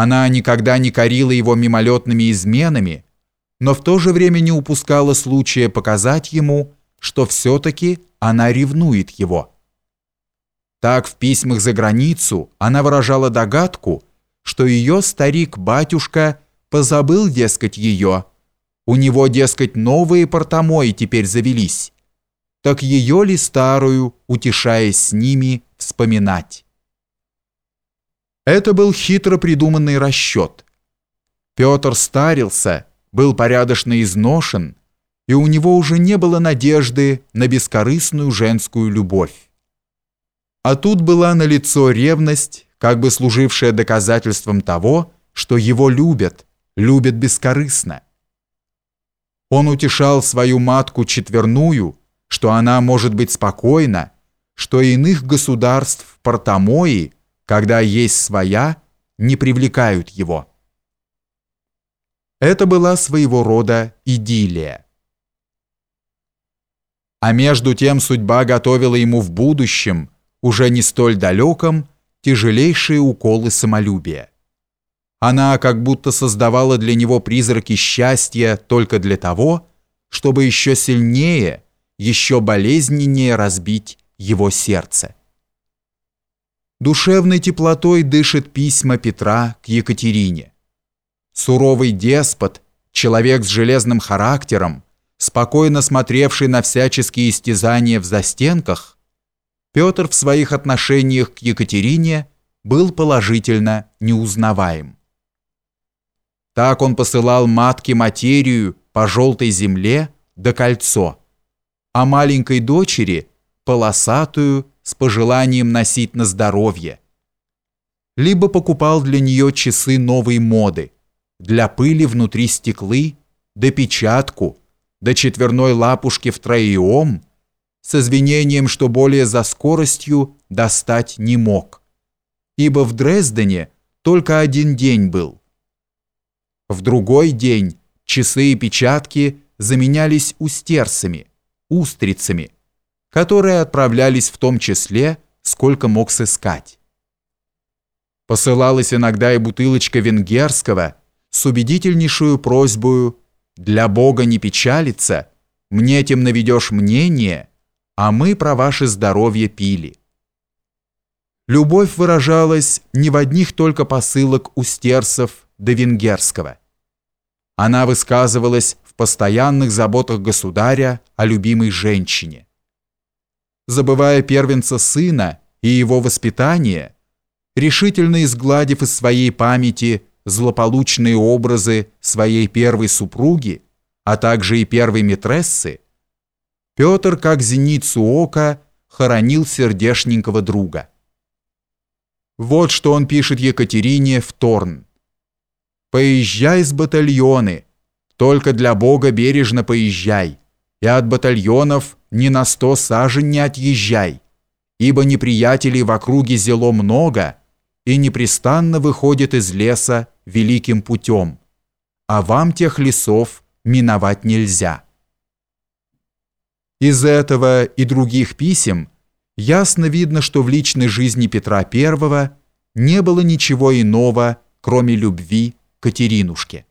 Она никогда не корила его мимолетными изменами, но в то же время не упускала случая показать ему, что все-таки она ревнует его. Так в письмах за границу она выражала догадку, что ее старик-батюшка позабыл, дескать, ее. У него, дескать, новые портомои теперь завелись. Так ее ли старую, утешаясь с ними, вспоминать? Это был хитро придуманный расчет. Петр старился, был порядочно изношен, и у него уже не было надежды на бескорыстную женскую любовь. А тут была налицо ревность, как бы служившая доказательством того, что его любят, любят бескорыстно. Он утешал свою матку четверную, что она может быть спокойна, что иных государств Портомои когда есть своя, не привлекают его. Это была своего рода идиллия. А между тем судьба готовила ему в будущем, уже не столь далеком, тяжелейшие уколы самолюбия. Она как будто создавала для него призраки счастья только для того, чтобы еще сильнее, еще болезненнее разбить его сердце. Душевной теплотой дышит письма Петра к Екатерине. Суровый деспот, человек с железным характером, спокойно смотревший на всяческие истязания в застенках, Петр в своих отношениях к Екатерине был положительно неузнаваем. Так он посылал матке материю по желтой земле до кольцо, а маленькой дочери – полосатую, с пожеланием носить на здоровье. Либо покупал для нее часы новой моды, для пыли внутри стеклы, да печатку, да четверной лапушки в троеом, с извинением, что более за скоростью достать не мог, ибо в Дрездене только один день был. В другой день часы и печатки заменялись устерсами, устрицами – которые отправлялись в том числе, сколько мог сыскать. Посылалась иногда и бутылочка венгерского с убедительнейшую просьбою «Для Бога не печалиться, мне тем наведешь мнение, а мы про ваше здоровье пили». Любовь выражалась не в одних только посылок устерсов до венгерского. Она высказывалась в постоянных заботах государя о любимой женщине забывая первенца сына и его воспитание, решительно изгладив из своей памяти злополучные образы своей первой супруги, а также и первой митрессы, Петр, как зеницу ока, хоронил сердешненького друга. Вот что он пишет Екатерине в Торн. «Поезжай с батальоны, только для Бога бережно поезжай, и от батальонов ни на сто сажен не отъезжай, ибо неприятелей в округе зело много и непрестанно выходит из леса великим путем, а вам тех лесов миновать нельзя. Из этого и других писем ясно видно, что в личной жизни Петра I не было ничего иного, кроме любви к Катеринушке.